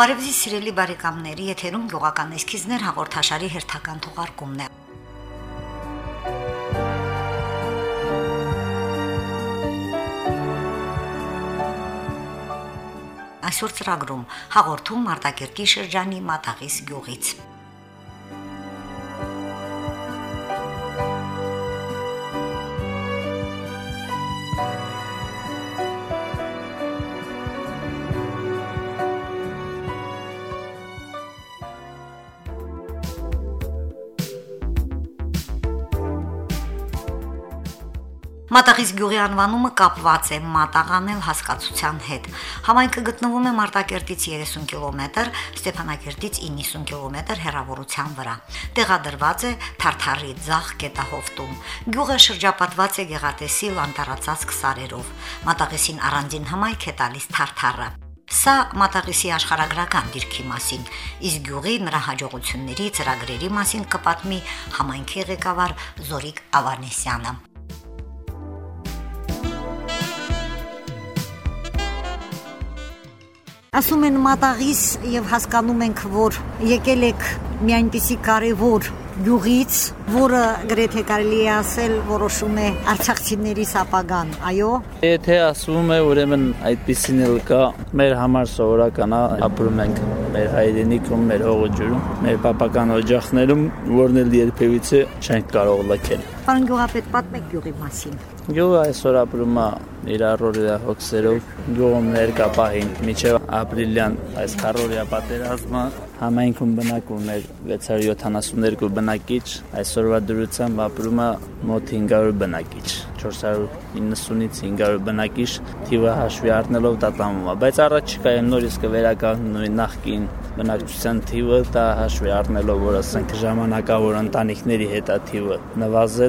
Բարև ձեզ սիրելի բարեկամների, եթերում գյուղական էսքիզներ հաղորդաշարի հերթական թողարկումն է։ Այսօր ծրագրում հաղորդում Մարտակերտի շրջանի Մատաղիս գյուղից։ Մատաղից գյուղի անվանումը կապված է մատաղանել հասկացության հետ։ Համայնքը գտնվում է Մարտակերտից 30 կիլոմետր, Ստեփանակերտից 90 կիլոմետր հեռավորության վրա։ Տեղադրված է Թարթարի ձախ գետահովտում։ Գյուղը շրջապատված է գեղատեսիլ անտառացած քսարերով։ Մատաղեսին առանձին համայնք է տալիս Թարթարը։ Սա Մատաղիսի աշխարհագրական դիրքի մասին, իսկ գյուղի նրա հաջողությունների ծրագրերի մասին կպատմի համայնքի ղեկավար Զորիկ Ավանեսյանը։ Ասում են մատաղիս եւ հասկանում ենք, որ եկել եք մի այնպիսի կարևոր գյուղից, որը գրեթե կարելի է ասել որոշում է արցախցիների սապագան, այո։ Եթե ասում է, ուրեմն այդպեսին էլ կա մեր համար սովորական է, ապրում ենք մեր հայրենիքում, մեր հողը ջուրում, մեր պապական օջախներում, որն էլ երբևիցե չենք կարող լքել։ Պարոն գյուղապետ, պատմեք գյուղի մասին։ Գյուղը այսօր ապրում է իր առօրյա հոգսերով գյուղում ներկա պահին միջև ապրիլյան այս քարորիա պատերազմը համայնքում բնակվում էր 672 բնակիչ, այսօրվա դրությամբ ապրում է մոտ 500 բնակիչ, 490-ից 500 բնակիչ թիվը հաշվի առնելով տատանվում է, բայց առաջիկայում նորից կվերականգնվի նախկին բնակչության թիվը դա հաշվի առնելով, որ ասենք ժամանակավոր ընտանիքների հետ է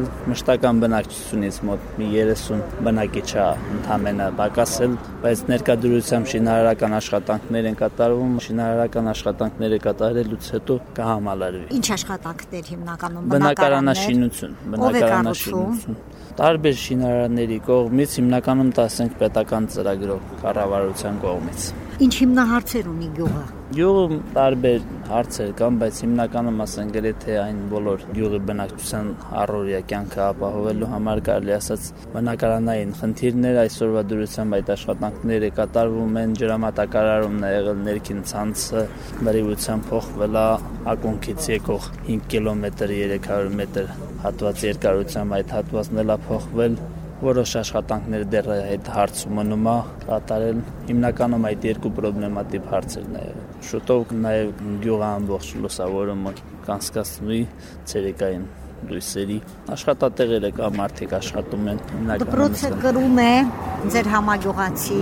նվազել, մշտական բնակչությունից մոտ մի 30 բնակիչ է ընդամենը պակասել, բայց ներկայդրությամբ շինարարական աշխատանքներ են կատարվում, շինարարական աշխատանքները կատարելուց հետո կհամալարվի։ Ինչ աշխատանքներ հիմնականում բնակարանաշինություն, բնակարանաշինություն տարբեր շինարարների կողմից հիմնականում 15 պետական ծրագրով կառավարության կողմից Ինչ հիմնահարցեր ունի գյուղը։ Գյուղը տարբեր հարցեր կան, բայց հիմնականում ասեն գրեթե այն բոլոր գյուղի բնակչության առօրյա կյանքը ապահովելու համար կարելի ասած բնակարանային խնդիրներ այսօրվա դրությամբ այդ աշխատանքները կատարվում են ջրամատակարարումն է եղել ներքին ցանցը բրիվության փոխվելա ակոնքից եկող 5 կիլոմետր 300 մետր հատված երկարությամբ այդ հատվածն էլա փոխվել որոշ աշխատանքներ դեռ այդ հարցում մնում է կատարել հիմնականում այդ երկու պրոբլեմատիվ հարցերն է շուտով նաև գյուղը ամբողջ լուսավորումը կանցկացնի ցերեկային լույսերի աշխատատեղերը կա մարդիկ աշխատում են դպրոցը գրում է ձեր համագյուղացի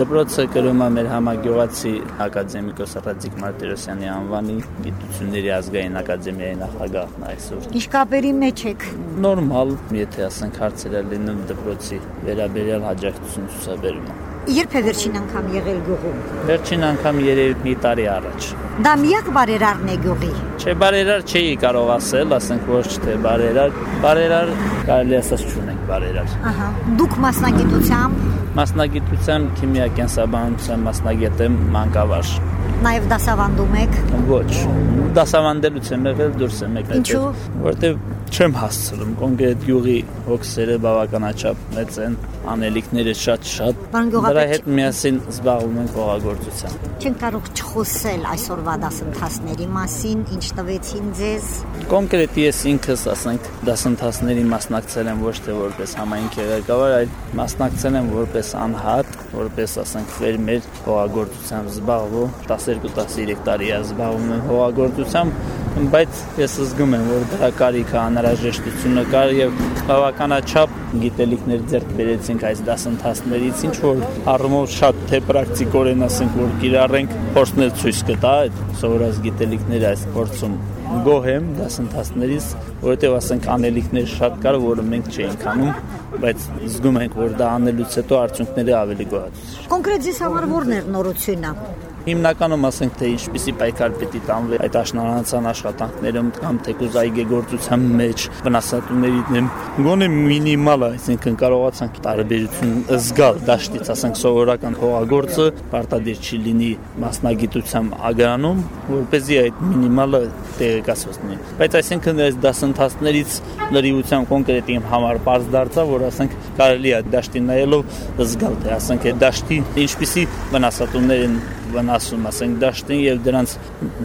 դպրոցը գրում է մեր համագյուղացի ակադեմիկոս Ռադիկ Մարտիրոսյանի անվանի գիտությունների ազգային ակադեմիայի նախագահն այսօր Ինչ կապերի մեջ եք նորմալ եթե ասենք հարցերը լինում դպրոցի վերաբերյալ հաջողություն ցուցաբերում Երբ է վերջին անգամ եղել գյուղում։ Վերջին անգամ երևի մի տարի առաջ։ Դա միակ բարերարն է գյուղի։ Չէ, բարերար չէի կարող ասել, ասենք ոչ թե բարերար, բարերար կարելի ասած չունենք բարերար։ Ահա։ Դուք մասնագիտությամբ? Մասնագիտությամբ քիմիա կենսաբանության մասնագետ եմ մանկավարժ։ Նաև դասավանդում եք։ Ոչ, դասավանդելուց եմ եղել, դուրս եմ եկել։ Ինչու՞։ Որտեվ չեմ հասցնում կոնկրետ յուղի հոգսերը բավականաչափ մեծ են, անելիքները շատ-շատ։ Դրա հետ միասին զբաղվում ենք հողագործությամբ։ Չեն կարող չխոսել այսօրվա դասընթացների մասին, ինչ տվեցին ձեզ։ Կոնկրետ ես ինքս, ասենք, դասընթացների մասնակցել եմ ոչ թե որպես համայնքի ղեկավար, այլ մասնակցել եմ որպես անհատ, որպես, ասենք, ֆերմեր հողագործությամբ զբաղվող 12-13 տարի է զբաղվում եմ հողագործությամբ, բայց ես զգում եմ, որ դրա կարիքը անհրաժեշտությունը կար եւ բավականաչափ գիտելիքներ ձեռք բերեցինք այս դասընթացներից, ինչ որ առումով շատ թե պրակտիկորեն ասենք, որ կիրառենք, փորձնել ցույց կտա այդ սովորած գիտելիքները այս փորձում գոհ եմ դասընթացներից, որովհետև ասենք անելիքներ շատ կար, որը մենք չէինք անում, բայց զգում ենք, որ դա անելուց հետո արդյունքները ավելի գոհացուցիչ։ Կոնկրետ ձեզ համար ո՞րն էր նորությունը Հիմնականում ասենք թե ինչպիսի պայքար պիտի տանվի այդ աշնանացան աշխատանքներում կամ թեկուզ այգեգործության մեջ վնասատուների դեմ գոնե մինիմալ, այսինքն կարողացանք տարբերություն զգալ դաշտից, ասենք սովորական հողագործը պարտադիր չի լինի մասնագիտությամբ ագրանում, որ เป զի այդ մինիմալը տեղեկացված լինի։ Բայց այսինքն այս դասընթացներից լրիվության կոնկրետ իմ համար բարձ դարձա, որ ասենք կարելի է դաշտին նայելով զգալ, թե ասենք այդ դաշտի ինչպիսի վնասատուներ են վնասում, ասենք դաշտին եւ դրանց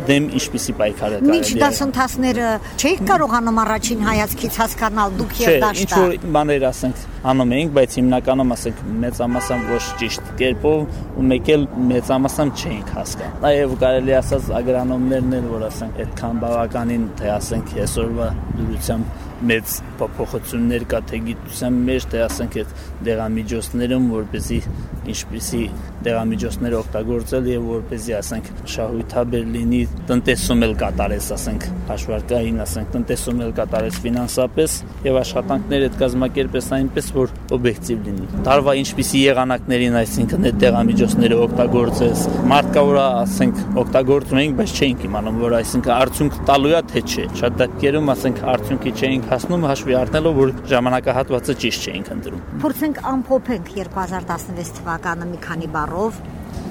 դեմ ինչպիսի պայքար է կարելի։ Միջ դասընթացները չէիք կարողանում առաջին հայացքից հասկանալ դուք եւ Ինչ որ բաներ ասենք անում էինք, բայց հիմնականում ասենք մեծամասամբ ոչ ճիշտ կերպով ու մեկ էլ մեծամասամբ չէինք հասկանում։ Նաեւ կարելի ասած ագրոնոմներն են, որ ասենք այդքան բավականին թե ասենք այսօրվա դուրությամբ մեծ փոփոխություններ կա թե գիտության մեջ, թե ասենք այդ դեղամիջոցներում, որպեսի ինչպիսի դեղամիջոցներ օգտագործել եւ որպեսի ասենք շահույթաբեր լինի տնտեսում էլ կատարես, ասենք հաշվարկային, ասենք տնտեսում էլ կատարես ֆինանսապես եւ աշխատանքները այդ կազմակերպես այնպես, որ օբյեկտիվ լինի։ Տարվա ինչպիսի եղանակներին, այսինքն այդ դեղամիջոցները օգտագործես, մարդկա որ ասենք օգտագործում ենք, բայց չէինք իմանում, որ այսինքն արդյունք տալու է թե չէ։ Շատ դեպքերում ասենք արդյունքի չէինք հասնում հաշվի առնելով, որ ժամանակահատվածը ճիշտ չէինք ընտրում։ Փորձենք ամփոփենք 2016 թվականը մի քանի բառով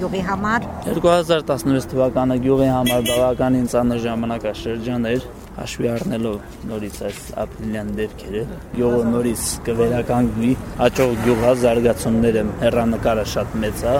յուղի համար 2016 թվականը յուղի համար բավականին ծանր ժամանակաշրջան էր հաշվի առնելով նորից այս ապրիլյան դեպքերը յուղը նորից կվերականգնվի աճող յուղա զարգացումները հերանեկարը շատ մեծ է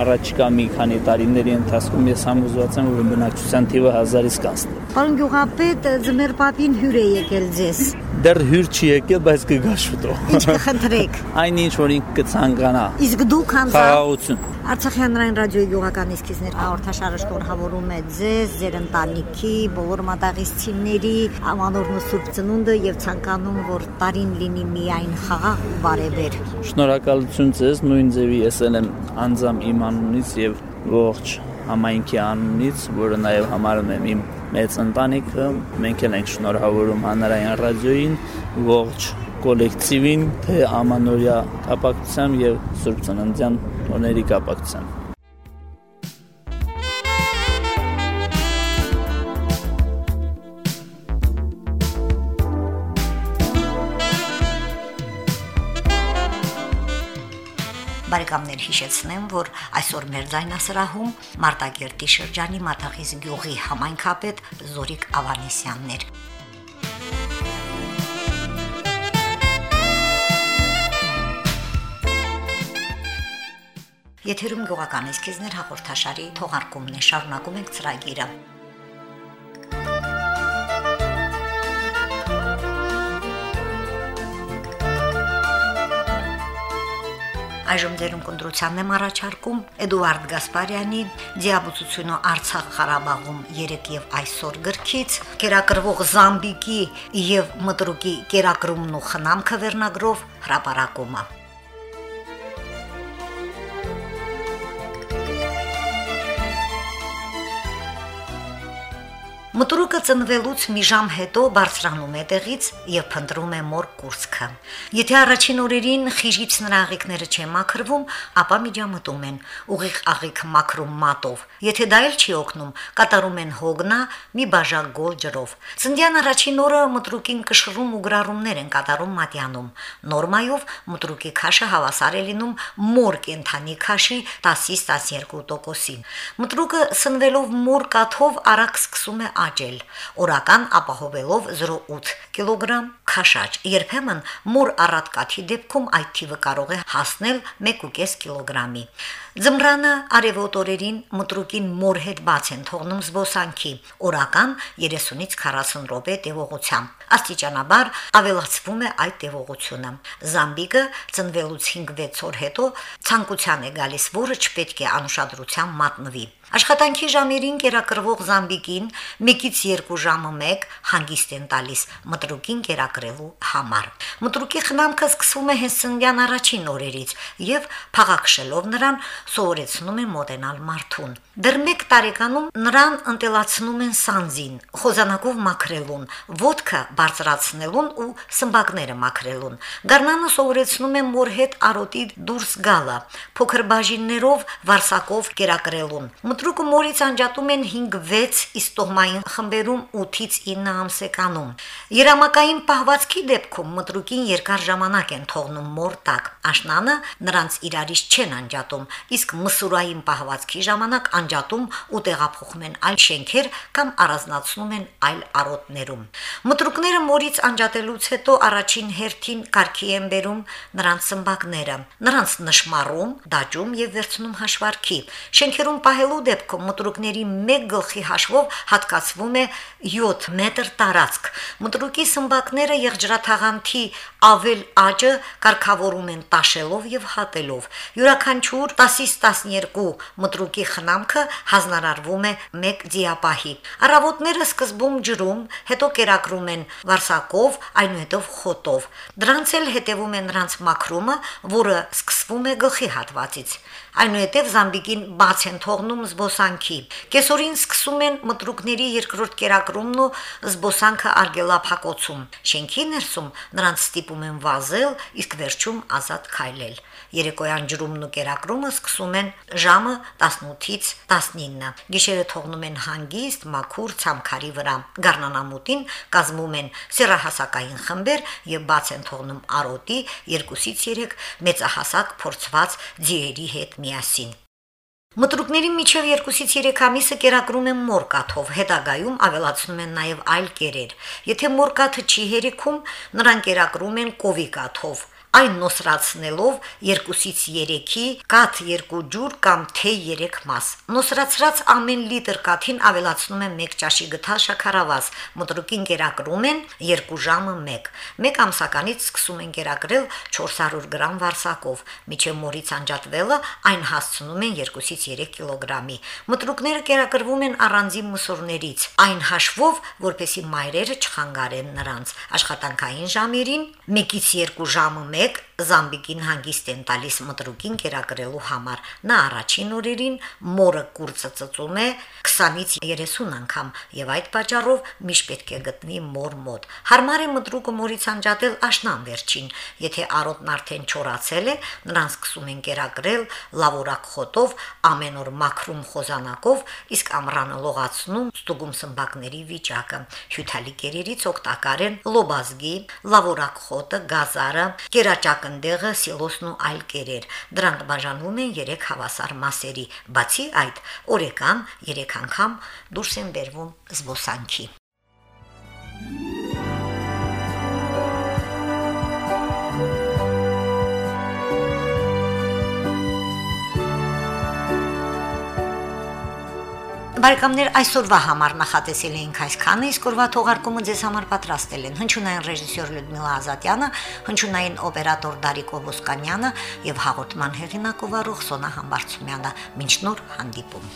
առաջիկա մի քանի տարիների ընթացքում ես համոզված եմ, որ բնակչության թիվը 1000-ից կանցնի։ Պարոն գյուղապետ, ձմեր պապին հյուր է եկել ձեզ։ Դեռ հյուր չի եկել, բայց կգա շուտով։ Ինչ կխնդրեք։ Այն ինչ որ ինք կցանկանա։ Իսկ դուք հանձա խաղաղություն Արցախի հանրային ռադիոյի գյուղական իսկիզներ հաղորդաշարը շնորհավորում է ձեզ, ձեր ընտանիքի, բոլոր մատաղիստիների ամանորն ու սուրբ ծնունդը եւ ցանկանում որ տարին լինի միայն խաղաղ ու բարեբեր։ Շնորհակալություն ձեզ, նույն ձևի ես եմ անձամ իմ անունից եւ ողջ համայնքի անունից, որը նաեւ համարում եմ իմ մեծ ընտանիքը, մենք էլ ենք շնորհավորում հանրային ռադիոյին, ողջ կոլեկտիվին, թե ամանորյա կապակցությամբ եւ Սուրբ Ծննդյան օրերի կապակցությամբ։ Բարեկամներ հիշեցնեմ, որ այսօր մեր ձայնասրահում Մարտակերտի շրջանի Մաթախիս գյուղի համայնքապետ Զորիկ Ավանեսյանն էր։ Եթերում գյուղական էսքիզներ հաղորդաշարի թողարկումն է շարունակում ենք ծրագիրը։ Այժմ դերում կնդրությանն եմ առաջարկում Էդուարդ Գասպարյանի Դիաբուծությունո Արցախ Ղարաբաղում 3 եւ այսօր գրքից կերակրվող Զամբիկի եւ Մտրուկի կերակրումն ու խնամքը վերնագրով հրապարակումը Մտրուկը ծնվելուց մի ժամ հետո բարձրանում է տեղից եւ փնտրում է մոր կուրծքը։ Եթե առաջին օրերին խիժից նրա աղիքները չեն մաքրվում, ապա միջամտում են ուղիղ աղիք մաքրում մատով։ Եթե դա էլ չի օգնում, կատարում են հոգնա մի բաժակ գոլ ջրով։ Ծննդյան առաջին օրը մտրուկին կշռում ու գրառումներ են կատարում մատյանում։ Նորմայով մտրուկի քաշը հավասար է լինում մոր կենթանի քաշի 10-ից 12%-ին։ Մտրուկը սնվելով մոր կաթով արագ սկսում է աճել, օրական ապահովելով 0.8 կիլոգրամ քաշաճ։ Երբեմն մոր առատկաթի դեպքում այդ թիվը կարող է հասնել 1.5 կիլոգրամի։ Ձմռանը արևոտ օրերին մտրուկին մոր հետ բաց են թողնում զբոսանքի, օրական 30-ից 40 րոպե տևողությամբ։ Աստիճանաբար ավելացվում է այդ տևողությունը։ Զամբիկը ծնվելուց 5-6 օր հետո ցանկության է գալիս, որը չպետք է անուշադրության մատնվի։ Աշխատանքի ժամերին կերակրվող զամբիկին 1-ից 2 ժամը 1 հանգիստ են տալիս, մտրուկին կերակր կերակրելու համար։ Մտրուկի խնամքը սկսվում է հենց ծննդյան առաջին օրերից եւ փաղաքշելով նրան սովորեցնում է մոտենալ մարդուն։ Դեռ 1 տարեկանում նրան ընտելացնում են սանձին, խոզանակով մաքրելուն, ոդկը բարձրացնելուն ու սմբակները մաքրելուն։ Գառնանը սովորեցնում է մոր հետ արոտի դուրս գալը, փոքր բաժիններով վարսակով կերակրելուն։ Ընտրուկը մորից անջատում են 5-6 իստոհմային խմբերում 8-ից 9 ամսեկանում։ Երամակային պահվածքի դեպքում մտրուկին երկար ժամանակ են թողնում մոր տակ։ Աշնանը նրանց իրարից չեն անջատում, իսկ մսուրային պահվածքի ժամանակ անջատում ու տեղափոխում են այլ շենքեր կամ առանձնացնում են այլ արոտներում։ Մտրուկները մորից անջատելուց հետո առաջին հերթին կարքի են բերում նրանց սմբակները, նրանց նշмарում, դաջում եւ վերցնում հաշվարկի։ Շենքերում պահելու դեպքում մտրուկների 1 գլխի հաշվով հատկացվում է 7 մետր տարածք։ Մտրուկի սմբակները եղջրաթաղանթի ավել աճը կարգավորում են տաշելով եւ հատելով։ Յուրաքանչյուր 10-ից 12 մտրուկի խնամքը հանրարարվում է 1 դիապահի։ Առավոտները սկզբում ջրում, հետո կերակրում են վարսակով, այնուհետև խոտով։ Դրանց էլ հետևում է նրանց մաքրումը, որը սկսվում է գլխի հատվածից։ Այնուհետև զամբիկին բաց են թողնում զբոսանքի։ Կեսօրին սկսում են մտրուկների երկրորդ կերակրումն ու զբոսանքը արգելափակոցում։ Շենքի ներսում նրանց ստիպում են վազել, իսկ վերջում ազատ քայլել։ Երեկոյան ջրումն ու կերակրումը սկսում են ժամը 18-ից 19։ Գիշերը թողնում են հանգիստ, մաքուր ցամքարի վրա։ Գառնանամուտին կազմում են սերահասակային խմբեր եւ բաց են թողնում արոտի 2-ից 3 մեծահասակ փորձված ձիերի հետ միասին։ Մտրուկների միջև 2-ից 3 ամիսը կերակրում են մորկաթով, հետագայում ավելացնում են նաև այլ կերեր։ Եթե մորկաթը չի հերիքում, նրան կերակրում են կովիկաթով այն նոսրացնելով 2-ից 3-ի կաթ 2 ջուր կամ թե 3 մաս։ Նոսրացրած ամեն լիտր կաթին ավելացնում են 1 ճաշի գթալ շաքարավազ, մտրուկին կերակրում են 2 ժամը 1։ Մեկ ամսականից սկսում են կերակրել 400 գրամ վարսակով, միջև մորից անջատվելը այն հասցնում են 2-ից 3 կիլոգրամի։ Մտրուկները կերակրվում են առանձին մսուրներից, այն հաշվով, որպեսի մայրերը չխանգարեն նրանց։ Աշխատանքային ժամերին 1-ից 2 ժամը 1 Զամբիկին հանգիստ են տալիս մտրուկին կերակրելու համար։ Նա առաջին օրերին մորը կուրծը ծծում է 20-ից 30 անգամ եւ այդ պատճառով միշտ պետք է գտնի մոր մոտ։ Հարմար է մտրուկը մորից անջատել աշնան վերջին։ Եթե արոտն արդեն չորացել է, նրան սկսում են կերակրել լավորակ խոտով, ամեն օր մաքրում խոզանակով, իսկ ամռանը լողացնում ստուգում սմբակների վիճակը։ Հյութալի կերերից օգտակար են լոբազգի, լավորակ խոտը, գազարը, կեր վերաճակնդեղը, սիլոսն ու այլ կերեր։ Դրանք բաժանվում են 3 հավասար մասերի։ Բացի այդ, օրեկան 3 անգամ դուրս են բերվում զբոսանքի։ Բարեկամներ այսօրվա համար նախատեսել էինք այսքանը, իսկ օրվա թողարկումը ձեզ համար պատրաստել են հնչյունային ռեժիսոր Լյուդմիլա Ազատյանը, հնչյունային օպերատոր Դարիկ Օբոսկանյանը եւ հաղորդման հեղինակ ով Սոնա Համբարձումյանը։ Մինչ նոր հանդիպում։